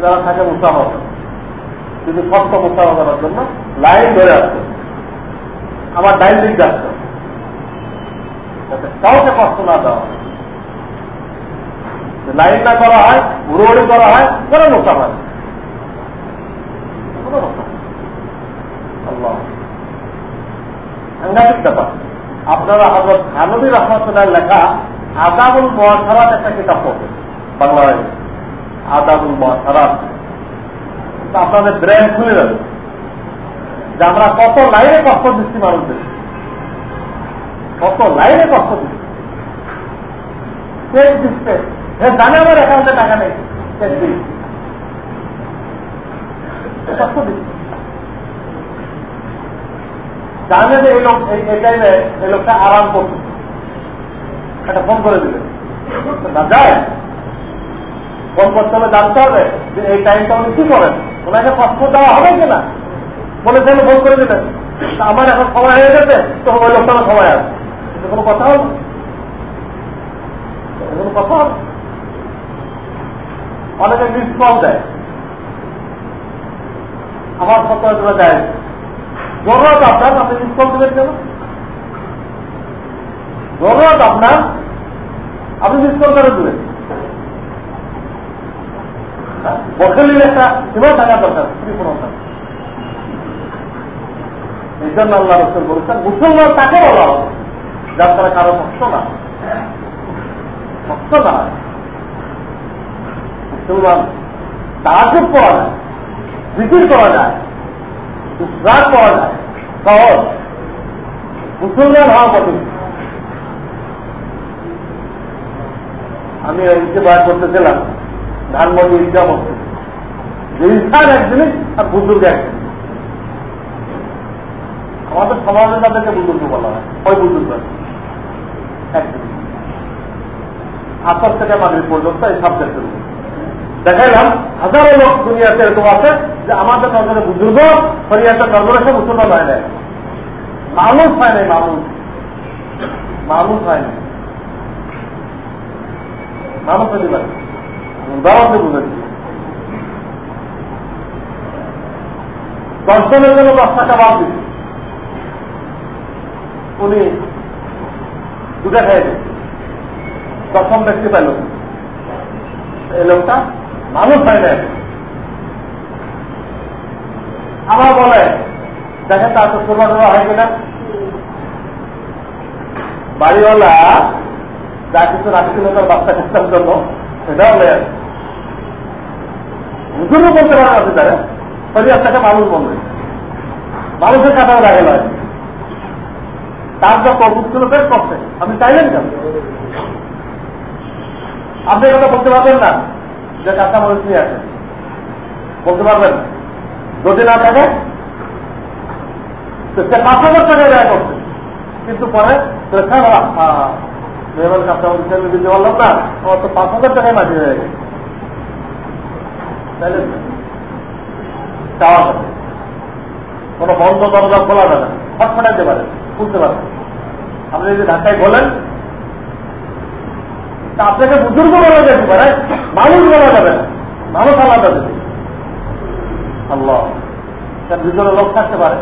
যারা থাকে মুসাফা কিন্তু সত্য মুসাফা করার জন্য লাইন ধরে আসছে আমার ডাইন দিক যাচ্ছে কাউকে কষ্ট না দেওয়া লাইন না করা হয় উড়োড়ি করা হয় কোনো মোটা হয় সাংঘাতিক ব্যাপার। আপনারা হজরত হানবী রহমতুল্লাহ লেখা আদাবুল মহাসারাত একটা কিতাব পড়বে বাংলাদেশে আদাবুল মহাসারাত আপনাদের ব্রেন খুলে যাবে যে আমরা কত লাইনে কষ্ট দিচ্ছি মানুষদের। কত লাইনে কষ্ট দিচ্ছি। চেক দিচ্ছে। জানে আমার অ্যাকাউন্টে টাকা নেই। চেক দিই কষ্ট দিচ্ছে। জানে যে এই লোক এই টাইমে এই লোকটা আরাম করছে। একটা ফোন করে দিবে। না, যায়। ফোন করতে হবে, জানতে হবে যে এই টাইমটা উনি কি করেন? ওনাকে কষ্ট দেওয়া হবে কিনা? বলেছেন ফোন করে দিবেন আমার এখন সময় হয়ে গেছে, তো ওই লোকটা সময় আছে। কিন্তু কোনো কথা হল কোনো কথা হল অনেকে মিস কল দেয়। আমার কথা দেয় জরুরত আপনার, আপনি মিস কল দেবেন কেন? জরুরত আপনার। আপনি মিস কল করে দেবেন বকেলির একটা সীমা থাকা দরকার কৃপণতা এই জন্য আল্লাহ রসুল বলেছেন, মুসলমান তাকে বলা হবে, যার তারা কারও কষ্ট না। কষ্ট না। মুসলমান তাহাজুব পাওয়া যায়, জিকির করা যায় ইসরাক পাওয়া যায়, সহজ। মুসলমান হওয়া কঠিন। আমি বার করতেছিলাম, ধানমন্ডি মসজিদ। যে ইনসান এক জিনিস আর বুজুর্গ এক আমাদের সমাজে তাদেরকে বুজুর্গ বলা হয়, ওই বুজুর্গ এক থেকে মাগরিব পর্যন্ত এই সাবজেক্টের দেখাইলাম, হাজারো লোক দুনিয়াতে এরকম আছে যে আমাদের নজরে বুজুর্গ, শরিয়াতের নজরে সে মুসলমান হয় নাই। মানুষ হয় নাই, মানুষ। মানুষ হয় নাই। মানুষ হতে পারে। উদাহরণ বুঝেছি দর্শনের জন্য দশ টাকা বাদ দিচ্ছে উনি দুটা খাই প্রথম ব্যক্তি পাইল। এই লোকটা মানুষ হয় না আমার বলে, দেখেন তার তো কোরবান হয় কিনা? বাড়িওয়ালা যা কিছু রাখছিল তার বাচ্চা কাচ্চার জন্য, সেটাও হয়ে আছে হুজুরও বলতে পারে আছে তারা শরীরটাকে মানুষ বলবে মানুষের কাছেও রাখে নয়। তার যা কর্ম ছিল করছে। আপনি চাইলেন কেন? আপনি কথা বলতে পারবেন না, যে কাঁচা মরিচ নিয়ে আসেন। বলতে পারবেন যদি না থাকে সে পাঁচ হাজার টাকায় ব্যয় করছে। কিন্তু পরে কাঁচা মরিচ আমি দিতে পারলাম না, আমার তো পাঁচ হাজার টাকায় মাটি হয়ে গেছে। যাবে কোনো বন্ধ দরজা খোলা যাবে ফট ফাটাইতে পারে, খুলতে পারে। আপনি যদি ঢাকায় বলেন তা আপনাকে বুজুর্গ বলা যেতে পারে মানুষ বলা যাবে না। মানুষ আলাদা দেবে। আল্লাহ, তার ভিতরে লোক থাকতে পারে,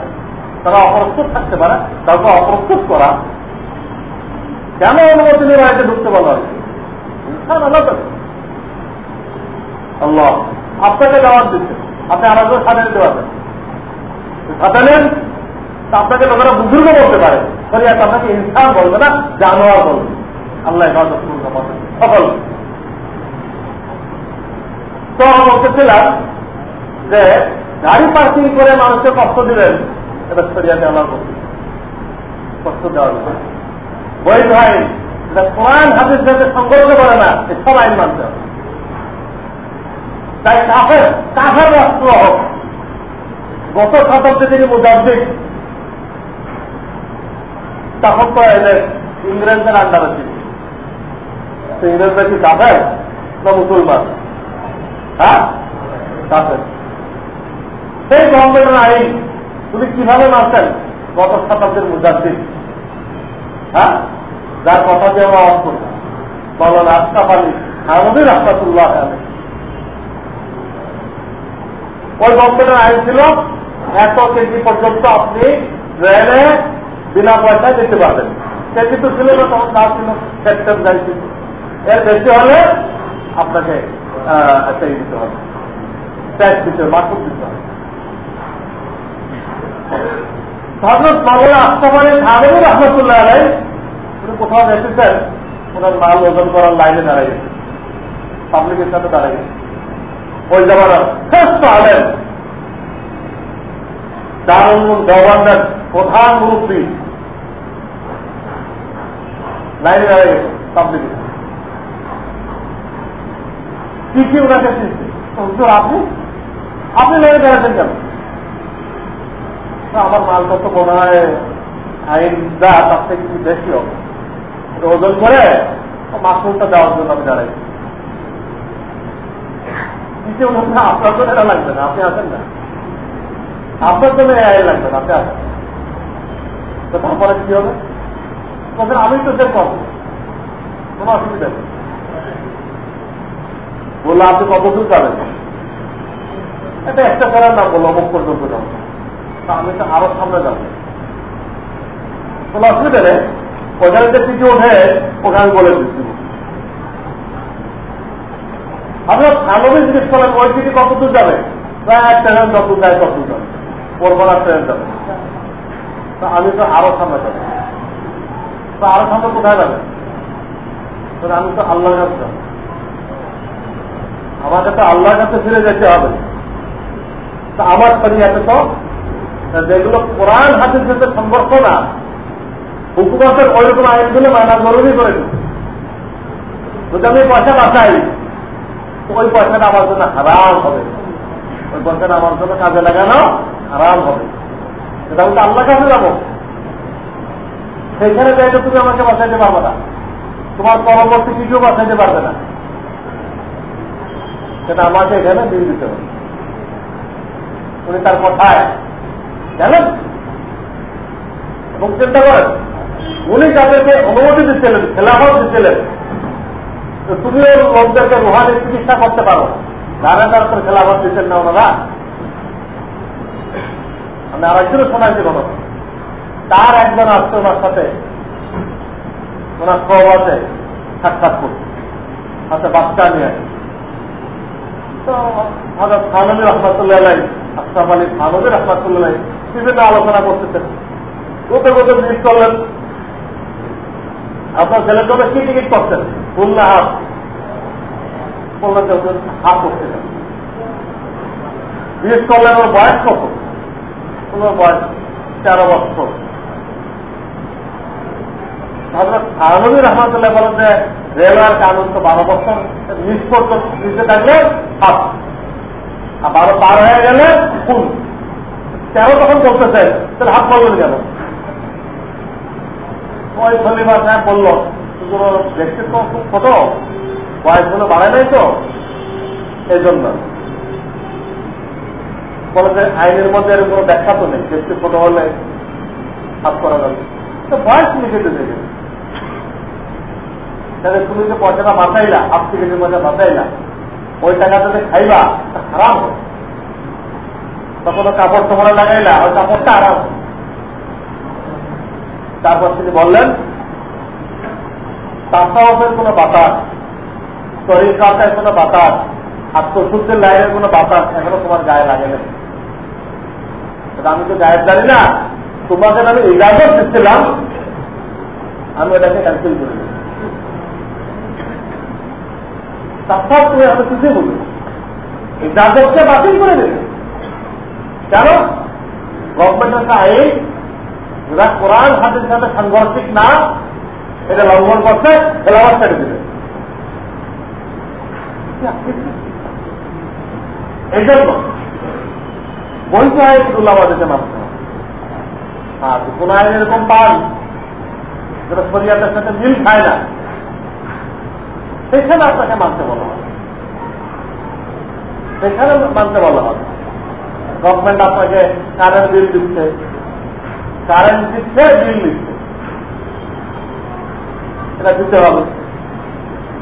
তারা অপ্রস্তুত থাকতে পারে, তারপর অপ্রস্তুত করা কেন অনুমতি নিয়ে বাড়িতে ঢুকতে বলা? হয় ইনসান আলাদা আল্লাহ, আপনাকে দাওয়াত দিচ্ছে। আপনি আলাদা সাথে দিতে পারবেন। সাথে নেন আপনাকে লোকেরা বুজুর্গ বলতে পারে। শরিয়াত আপনাকে ইনসান বলবে না, জানোয়ার বলবে। আল্লাহ সকল। তো বলতেছিলাম যে গাড়ি পার্কিং করে মানুষকে কষ্ট দিলেন এটা শরিয়াতে আমার কষ্ট দেওয়া ভাই, এটা কোরআন হাতের সাথে করে না সব আইন মানতে হবে। তাই কাফের কাফের রাষ্ট্র হোক, গত তিনি মুজাব্দিক তখন তো এদের ইংরেজদের আন্ডারে ছিল। ইংরেজরা কি কাফের না মুসলমান? হ্যাঁ? কাফের। সেই গভর্নমেন্টের আইন, তুমি কীভাবে মানছেন? গত শতাব্দীর মুজাদ্দিন হ্যাঁ? যার কথা দিয়ে আমরা করি। বলো রাস্তা পানি আমাদের রাস্তাতুল্লাহ আলী ওই গভর্নমেন্টের আইন ছিল, এত কেজি পর্যন্ত আপনি রেলে বিনা পয়সায় যেতে পারবেন। সে কিন্তু ছিল না, তখন না ছিল সেক্টর যাইছিল এর বেশি হলে আপনাকে দিতে হবে। ট্যাক্স দিতে হবে মাসুক দিতে হবে। হজরত মামলা আস্তাবারে খাবেন রহমতুল্লাহ আলাই উনি কোথাও ওনার মাল ওজন করার লাইনে দাঁড়াই পাবলিকের সাথে দাঁড়াই ওই জামানার শ্রেষ্ঠ আলেন প্রধান মুরব্বী, লাইনে দাঁড়াই গেছে কি কি ওনাকে আপনি? আপনি লাইনে দাঁড়াচ্ছেন কেন? আমার মাল কত মনে হয় আইন যা, তার থেকে কিছু বেশি হবে। ওজন করে মাসুলটা দেওয়ার জন্য আমি দাঁড়াই। আপনার জন্য এটা লাগবে না, আপনি আসেন না। আপনার জন্য এই লাগবে না, আপনি আসেন। তারপরে কি হবে? তখন আমি তো সে কোনো অসুবিধা নেই। বলল আপনি কত দূর যাবেন? এটা একটা করার না বলল অমুক পর্যন্ত যাব। আমি তো আরও সামনে যাব। কোনো অসুবিধা নেই। ওখানে যে কিছু ওঠে ওখানে বলে দিচ্ছি। আপনার সামনে জিজ্ঞেস করেন, ওই দিকে কত দূর যাবে? ট্রেন, যত যায় তত যাবে। করব না ট্রেন যাবে। আমি তো আরও সামনে যাব। তো আরও সামনে কোথায় যাবে? আমি তো আল্লাহর কাছে যাব। আমাকে তো আল্লাহর কাছে ফিরে যেতে হবে। তো আমার শরিয়াতে তো যেগুলো কোরআন হাতের সাথে সম্পর্ক না। হুকুমতের ওইরকম আইনগুলো মানা জরুরি করে যদি আমি পয়সা বাঁচাই ওই পয়সাটা আমার জন্য হারাম হবে। ওই পয়সাটা আমার জন্য কাজে লাগানো হারাম হবে। সেটা তো আল্লাহ কাছে যাব। সেইখানে যাইলে তুমি আমাকে বাঁচাইতে পারবে না। তোমার পরবর্তী কিছুও বাঁচাইতে পারবে না। সেটা আমাকে এখানে দিয়ে দিতে হবে। উনি তার কথায় জানেন? এবং চিন্তা করেন। উনি তাদেরকে অনুমতি দিচ্ছিলেন, খেলাফত দিচ্ছিলেন। তুমিও লোকদেরকে রুহানি চিকিৎসা করতে পারো। তার তোর খেলাফত দিচ্ছেন না ওনারা? আমি আরেকজনও শোনাইছি কোনো। তার একজন আসছে ওনার সাথে। ওনার সহবাসে সাক্ষাৎ করছে হাতে বাচ্চা নিয়ে। তো হঠাৎ খানবী রহমতুল্লাহ আশরাফ আলী খানবী রহমতুল্লাহ বিভিন্ন আলোচনা করতেছেন। কোথাও কোথাও জিজ্ঞেস করলেন, আপনার ছেলের জন্য কি টিকিট করছেন বললেন যে হাফ করতেছেন জিজ্ঞেস করলেন, ওর বয়স কত? ওনার বয়স তেরো বছর। আনবী রহমতুল্লাহ বলেন যে, রেলওয়ের কানুন তো বারো বছর। নিষ্পত্ত থাকলে হাফ আর বারো পার হয়ে গেলে ফুল। তেরো তখন বলতেছে তাহলে হাফ বললেন কেন? বলল তো খুব ছোট, বয়স নাই তো এই জন্য আইনের মধ্যে এরকম কোনো ব্যাখ্যা তো নেই দেখতে ছোট হলে হাত করা যাবে তো বয়স লিখে দিতে তাহলে তুমি যে পয়সাটা বাঁচাইলা হাফ টিকিটের মধ্যে বাঁচাইলা। ওই টাকাটাতে খাইবা খারাপ হবে তখন কাপড় তোমার লাগাইলা, ওই কাপড়টা আরাম তারপর তিনি বললেন তাসাওফের কোন বাতাস, শরীর কাটায় কোন বাতাস আত্মশুদ্ধের লাইনের কোন বাতাস এখনও তোমার গায়ে লাগে না আমি তো গায়ের জানি না, তোমাকে আমি ইজাজত দিচ্ছিলাম, আমি এটাকে ক্যান্সেল করে দিই তাছাড়া তুমি আমি কিছুই বলি ইজাজতকে বাতিল করে দেবে গভর্নমেন্টের একটা আইন যারা কোরআন হাতের সাথে সাংঘর্ষিক না, এটা লঙ্ঘন করছে ছেড়ে দেবে। এই জন্য মানতে হবে আর কোন আইন এরকম পান যেটা শরিয়াতের সাথে মিল খায় না, সেখানে আপনাকে মানতে বলা হবে। সেখানে মানতে বলা হবে। গভর্নমেন্ট আপনাকে কারেন্ট বিল দিচ্ছে কারেন্ট দিচ্ছে বিল দিচ্ছে এটা দিতে হবে।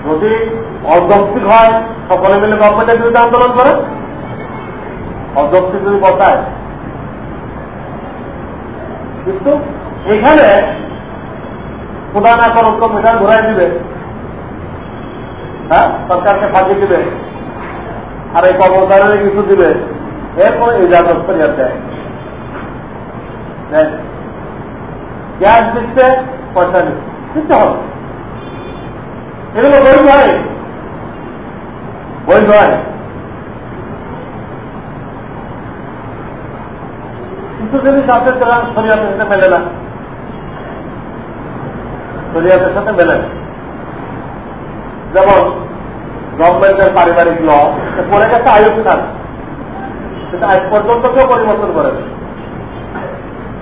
যদি অযৌক্তিক হয়, সকলে মিলে গভর্নমেন্টের বিরুদ্ধে আন্দোলন করে। অযৌক্তিক যদি বসায়। কিন্তু এখানে খোদা না করো মিশন ঘুরাই দিবে। হ্যাঁ? সরকারকে ফাঁকি দিবে। আর এই কর্মচারীরা কিছু দিবে। এরপরে ইজাজত করিয়া দেয় গ্যাস দিচ্ছে, পয়সা দিচ্ছে। হবে। এগুলো বৈধ হয়। বৈধ হয়। কিছু জিনিস আছে যারা শরীয়তের সাথে মেলে না। শরীয়তের সাথে মেলে যেমন গভর্নমেন্টের পারিবারিক ল পরে গেছে আয়ুব খান সেটা আজ পর্যন্ত কেউ পরিবর্তন করে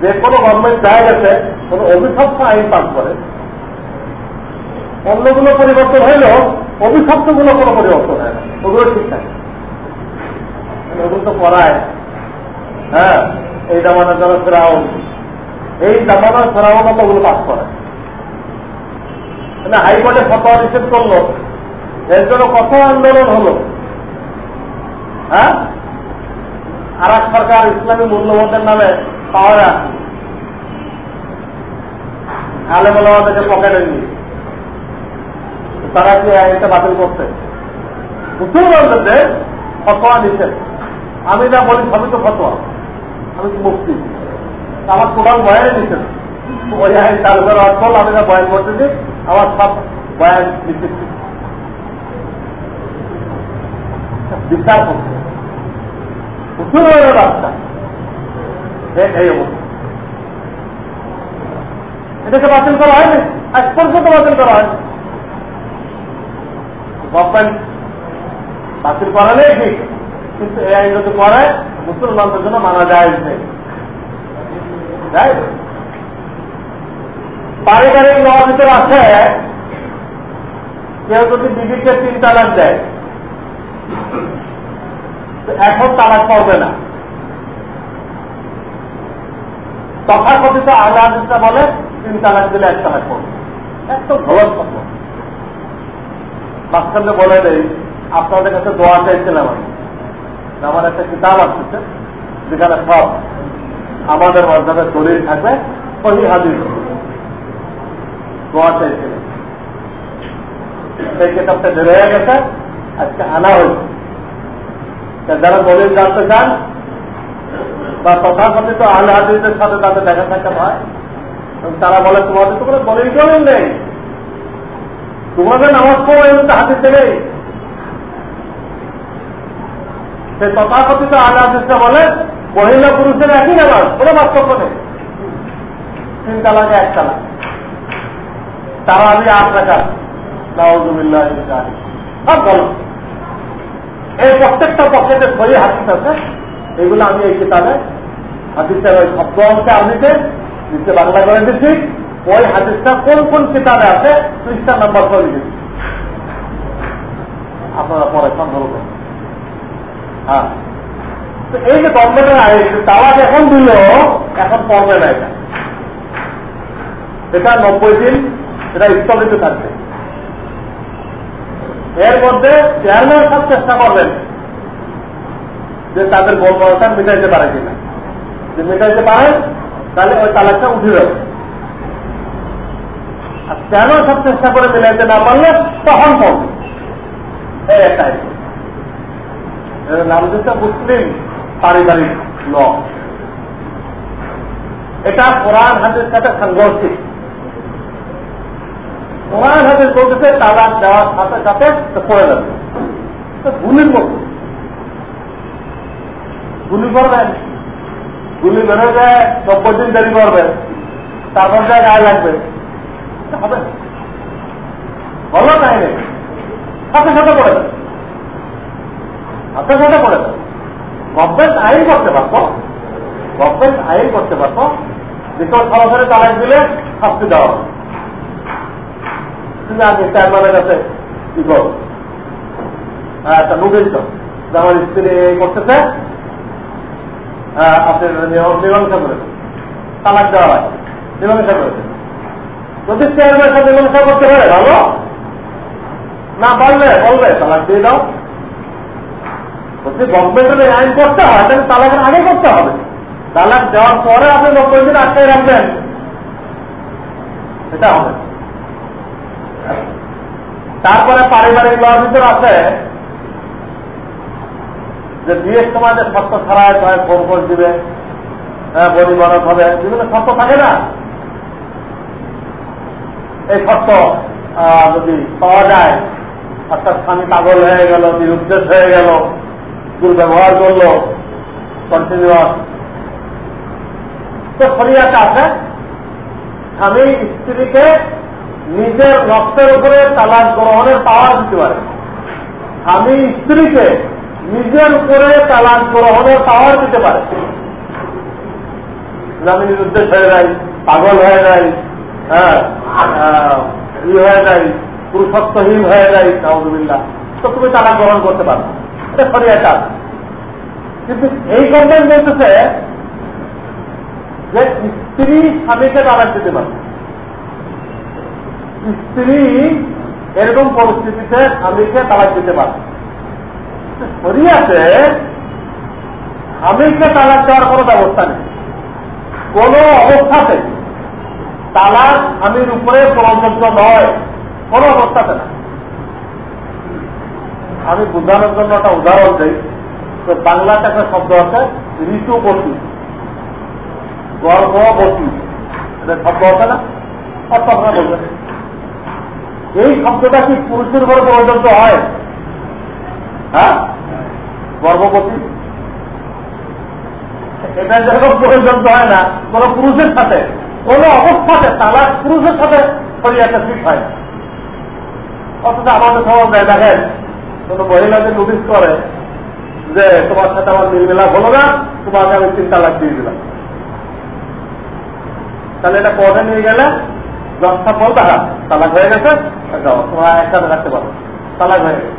যে কোনো গভর্নমেন্ট যায় গেছে, কোন অভিশপ্ত আইন পাস করে, অন্যগুলো পরিবর্তন হইলেও অভিশপ্তগুলো কোনো পরিবর্তন হয় না, ওগুলো ঠিক থাকে। ওগুলো তো করায়। হ্যাঁ এই জামানার যারা ফেরাউন, এই জামানার ফেরাউন ওগুলো পাস করে। মানে হাইকোর্টে ফতোয়া নিষেধ করল, এর জন্য কত আন্দোলন হলো? হ্যাঁ? আর এক সরকার ইসলামী মূল্যবোধের নামে পাওয়া যায়। আলেমকে পকেটে নিয়ে। তারা কি এটা বাতিল করছে? মুসলমানদের ফতোয়া নিচ্ছেন আমি না বলি সবই তো ফতোয়া। আমি তো মুক্তি আমার কোরআন বয়ানে নিচ্ছেন ওই আইন চালু করার ফল আমি না বয়ান করতেছি, আমার সব বয়ান লিখেছি বিচার করছে উঠুন রাস্তা এটাকে বাতিল করা হয়নি? এক পর্যন্ত বাতিল করা হয়নি। গভর্নমেন্ট বাতিল করালেই ঠিক, কিন্তু এই আইন যদি করে মুসলমানদের জন্য মানা যায় পারিবারিক লওয়ার ভিতরে আছে, কেউ যদি বিবিকে তিন তালাক দেয় এখন তালাক পাবে না। তথাকথিত আল্লাহ বলে, তিন তালাক দিলে এক তালাক পড়বে। একদম গলত কথা। মাঝখানে বলে দেয় আপনাদের কাছে দোয়া চাইছিলাম আমি। আমার একটা কিতাব আসছে, যেখানে সব আমাদের মধ্যে দলিল থাকবে, সহি হাজির দোয়া চাইছিলেন সেই কিতাবটা হয়ে গেছে, আজকে আনা হয়েছে। যারা দলিল জানতে চান, বা তথাকথিত আল হাজিদের সাথে তাদের দেখা সাক্ষাৎ হয় তারা বলে, তোমাদের তো কোনো দলিল দলিল নেই। তোমাদের নামাজ পড়ো এমনি হাতে নেই। সে তথাকথিত আল হাজিদটা বলে, মহিলা পুরুষের একই নামাজ, কোনো বাস্তব নেই। তিন তালাকে, এক তালাক। তারা আমি আট টাকা নাউজুবিল্লাহ সব বলো এই প্রত্যেকটা পক্ষেতে সহি হাদিস আছে। এগুলো আমি এই কিতাবে হাদিসের ওই শব্দ অংশে আমিতে নিচে বাংলা করে দিচ্ছি ওই হাদিসটা কোন কোন কিতাবে আছে, পৃষ্ঠা নাম্বার করে দিচ্ছি আপনারা পরে সন্দেহ করুন হ্যাঁ। এই যে গভর্নমেন্টের আইন তাওয়াজ এখন দিল, এখন পড়বে না এটা এটা নব্বই দিন, এটা স্থগিত থাকবে। এর মধ্যে চেয়ারম্যান সব চেষ্টা করবেন যে তাদের বলবলতা মেটাইতে পারে কিনা। যে মেটাইতে পারে, তাহলে ওই তালাকটা উঠে যাবে। আর চেয়ারম্যান সব চেষ্টা করে মিলাইতে না পারলে তখন পড়বে এই একটা নাম দিচ্ছে মুসলিম পারিবারিক ল। এটা কোরআন হাতের সাথে সাংঘর্ষিক। কোরআন হাতের বলতেছে তালাক দেওয়ার সাথে সাথে পড়ে যাবে। গুলির মতো। গুলি করবেন। গুলি বেরো যায় নব্বই দিন দেরি করবে। তারপর যায় গায়ে লাগবে। হবে। বলো তাই সাথে সাথে পড়ে যাবে। সাথে সাথে পড়ে যাবে। গভর্নমেন্ট আইন করতে পারতো। গভর্নমেন্ট আইন করতে পারতো। যেসব সরাসরি তালাক দিলে শাস্তি দেওয়া হবে। কিন্তু আমি চেয়ারম্যানের কাছে কি করব হ্যাঁ একটা আমার স্ত্রী করতেছে। হ্যাঁ তালাক যদি মীমাংসা করতে পারে ভালো? না পারলে বলবে, তালাক দিয়ে দাও। যদি গভর্নমেন্টের আইন করতে হয়, তাহলে তালাকের আগে করতে হবে। তালাক দেওয়ার পরে আপনি নব্বই দিন রাখবেন। সেটা হবে। তারপরে পারিবারিক লওয়ার ভিতরে আছে যে বিয়ের সময় যে শর্ত ছাড়ায় হয় ফোন করে দিবে হ্যাঁ পরিবরণ হবে, বিভিন্ন শর্ত থাকে না। এই শর্ত যদি পাওয়া যায়, অর্থাৎ স্বামী পাগল হয়ে গেল, নিরুদ্দেশ হয়ে গেল, দুর্ব্যবহার করল কন্টিনিউয়াস তো শরীয়তে আছে, স্বামী স্ত্রীকে নিজের রক্তের উপরে তালাক গ্রহণের পাওয়ার দিতে পারে। স্বামী স্ত্রীকে নিজের উপরে তালাক গ্রহণের পাওয়ার দিতে পারে। আমি নিরুদ্দেশ হয়ে যায়, পাগল হয়ে যায় হ্যাঁ ই হয়ে যায়, পুরুষত্বহীন হয়ে যায় নাহদুবিল্লা তো তুমি তালাক গ্রহণ করতে পারো। এটা সরিয়া কাজ। কিন্তু এই গভর্নমেন্ট বলতেছে যে স্ত্রী স্বামীকে তালাক দিতে পারে। স্ত্রী এরকম পরিস্থিতিতে স্বামীকে তালাক দিতে পারে শরিয়াতে স্বামীকে তালাক দেওয়ার কোনো ব্যবস্থা নেই। কোন অবস্থাতে তালাক স্বামীর উপরে প্রযোজ্য নয়। কোন অবস্থাতে না। আমি বোঝানোর জন্য একটা উদাহরণ দিই। তো বাংলাতে একটা শব্দ আছে, ঋতুবতী। গর্ভবতী। এটা শব্দ আছে না? অর্থ আপনারা বলবেন। এই শব্দটা কি পুরুষের উপর প্রযোজ্য হয়? হ্যাঁ? গর্ভবতী? এটা যেরকম প্রযোজ্য হয় না, কোন পুরুষের সাথে, কোন অবস্থাতে তালাক পুরুষের সাথে একটা ঠিক হয় অথচ আমাদের সমাজ দেখেন, কোন মহিলাকে নোটিস করে যে তোমার সাথে আমার মিলমেলা হলো না, তোমাকে আমি তিন তালাক দিয়ে দিলাম। তাহলে এটা পদে নিয়ে গেলে দশটা ফল দেখা তালাক হয়ে গেছে। যাও, তোমরা একসাথে রাখতে পারো। তালাক হয়ে গেছে।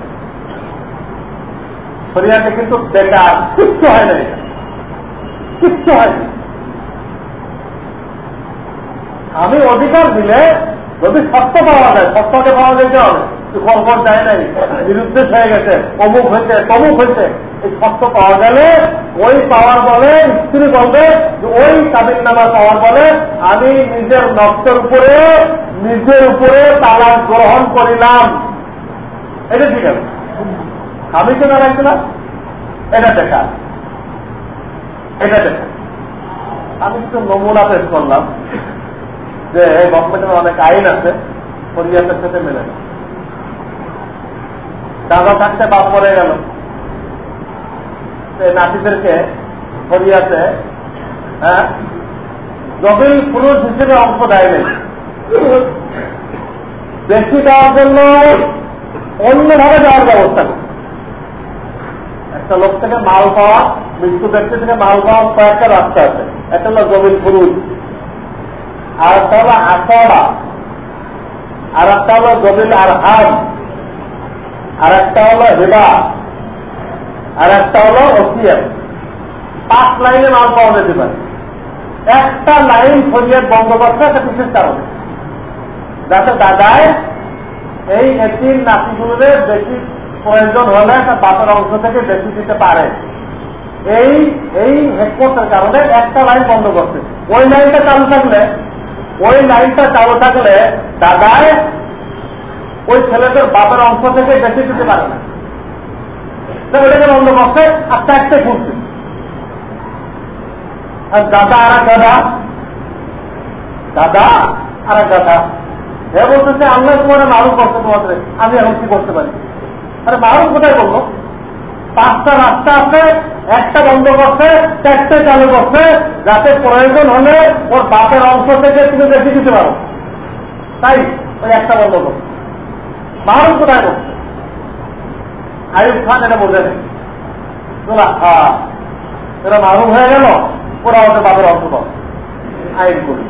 শরিয়াতে কিন্তু বেকার, কিচ্ছু হয় না কিচ্ছু হয়নি আমি অধিকার দিলে যদি সত্য পাওয়া যায়, সত্যকে পাওয়া যেতে হবে? খবর দেয় নাই বিরুদ্ধে হয়ে গেছে, অমুক হয়েছে, তমুক হয়েছে। এই সত্য পাওয়া গেলে ওই পাওয়ার বলে, স্ত্রী বলবে ওই তামিল নামা পাওয়ার বলে, আমি নিজের নষ্টের উপরে নিজের উপরে তালাক গ্রহণ করিলাম। এটা ঠিক আছে আমি তো দাঁড়াইছিলাম এটা দেখা। এটা দেখা। আমি কিছু নমুনা পেশ করলাম যে এই গভর্নমেন্টের অনেক আইন আছে পরিবারের সাথে মেলে। দাদা থাকতে বাপ পরে গেল। নাতিদেরকে হরিয়াতে হ্যাঁ জটিল পুরুষ হিসেবে অংশ দেয়নি। বেশি দেওয়ার জন্য অন্যভাবে দেওয়ার ব্যবস্থা একটা লোক থেকে মাল পাওয়া, মৃত্যু ব্যক্তি থেকে মাল পাওয়া কয়েকটা রাস্তা আছে। একটা হলো জমিন পুরুষ আর একটা হলো আসড়া আর একটা হলো জমিন আর হাম আর একটা হলো হেবা আর একটা হলো ওসিএম পাঁচ লাইনে মাল পাওয়া যেতে পারে। একটা লাইন ফরিয়াদ বন্ধ করছে একটা বিশেষ কারণে। যাতে দাদায় এই এটির নাতিগুলোরে বেশি প্রয়োজন হলে একটা বাপের অংশ থেকে বেশি দিতে পারে। এই এই হেডকোয়ার্টের কারণে একটা লাইন বন্ধ করছে। ওই লাইনটা চালু থাকলে, ওই লাইনটা চালু থাকলে দাদায় ওই ছেলেদের বাপের অংশ থেকে বেশি দিতে পারে না। ওইটাকে বন্ধ করছে আর চারটে ঘুরছে। আর দাদা আর দাদা দাদা আর দাদা এ বলতেছে, আল্লাহ তোমার মারুফ করছে তোমাদের। আমি এখন কি করতে পারি? আরে মারুফ কোথায় বলব পাঁচটা রাস্তা আছে, একটা বন্ধ করছে, চারটে চালু করছে। যাতে প্রয়োজন হলে ওর বাপের অংশ থেকে তুমি বেশি দিতে পারো। তাই ওই একটা বন্ধ করছে। মারুফ কোথায় করছে আয়ুব খান এটা বোঝে নেই এরা মারুফ হয়ে গেল, ওরা ওদের বাপের অংশ পাবে। আইন করি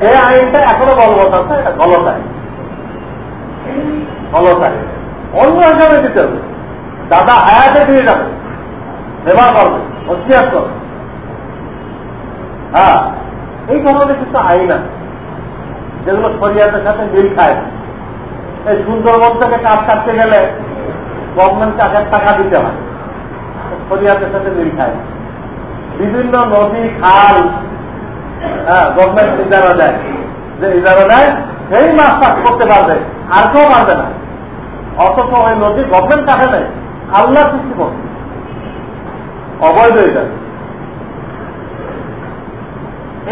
এই আইনটা এখনও বলবৎ আছে, এটা গলত আইন। গলত আইন। অন্য হিসাবে দিতে হবে। দাদা হায়াতে দিয়ে যাবে। ব্যবহার করবে হস্তিয়ার করবে। হ্যাঁ এই ধরনের কিছু আইন আছে, যেগুলো শরিয়াতের সাথে মিল খায় এই সুন্দরবন থেকে কাজ কাটতে গেলে গভর্নমেন্ট কাজের টাকা দিতে হয়। শরিয়াতের সাথে মিল খায় বিভিন্ন নদী, খাল হ্যাঁ গভর্নমেন্ট ইজারা দেয়। যে ইজারা দেয়, সেই মাছ চাষ করতে পারবে, আর কেউ পারবে না। অথচ ওই নদী গভর্নমেন্ট কাটে নেয় আল্লাহ সৃষ্টি করছে। অবৈধ এটা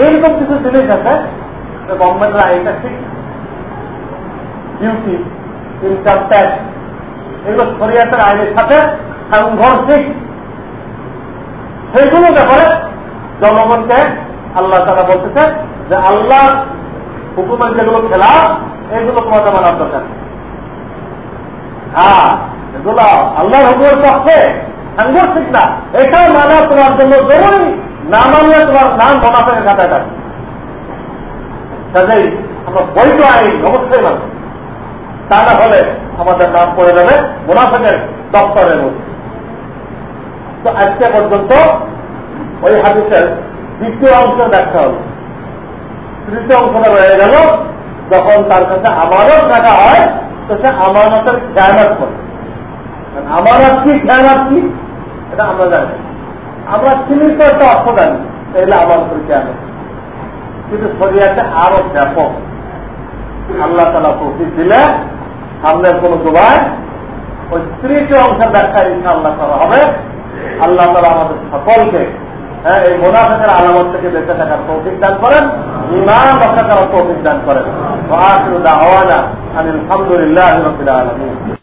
এইরকম কিছু জিনিস আছে গভর্নমেন্টের আইনটা ঠিক ডিউটি ইনকাম ট্যাক্স এগুলো শরিয়াতের আইনের সাথে সাংঘর্ষিক সেইগুলো ব্যাপারে জনগণকে আল্লাহ তারা বলতেছে যে আল্লাহ হুকুমের যেগুলো খেলা এগুলো তোমাদের মানার দরকার। হ্যাঁ এগুলো আল্লাহর হুকুমের পক্ষে সাংঘর্ষিক না। এটাও মানা তোমার জন্য জরুরি, না মানলে তোমার নাম মোনাফের খাতায় থাকে কাজেই আমরা বৈধ আইন অবশ্যই মানব তা না হলে আমাদের নাম পড়ে যাবে মুনাফেকের দপ্তরের মধ্যে। তো আজকে পর্যন্ত ওই হাদিসের দ্বিতীয় অংশ ব্যাখ্যা হল। তৃতীয় অংশটা রয়ে গেল, যখন তার কাছে আমানত রাখা হয়, তো সে আমানতের খেয়ানত করে। আমানত কি, খেয়ানত কি? এটা আমরা জানি। আমরা সীমিত একটা অর্থ জানি, তাহলে আমানতের খেয়ানত। কিন্তু শরিয়াতে আরও ব্যাপক। আল্লাহ তালা প্রফিট দিলে সামনের কোন দুবায় ওই তৃতীয় অংশের ব্যাখ্যা ইনশাআল্লাহ করা হবে। আল্লাহ তালা আমাদের সকলকে হ্যাঁ এই মোনাফেকের আলামত থেকে বেঁচে থাকার তৌফিক দান করেন ইমান রক্ষা করার তৌফিক দান করেন। আলহামদুলিল্লাহ রবিল আলমী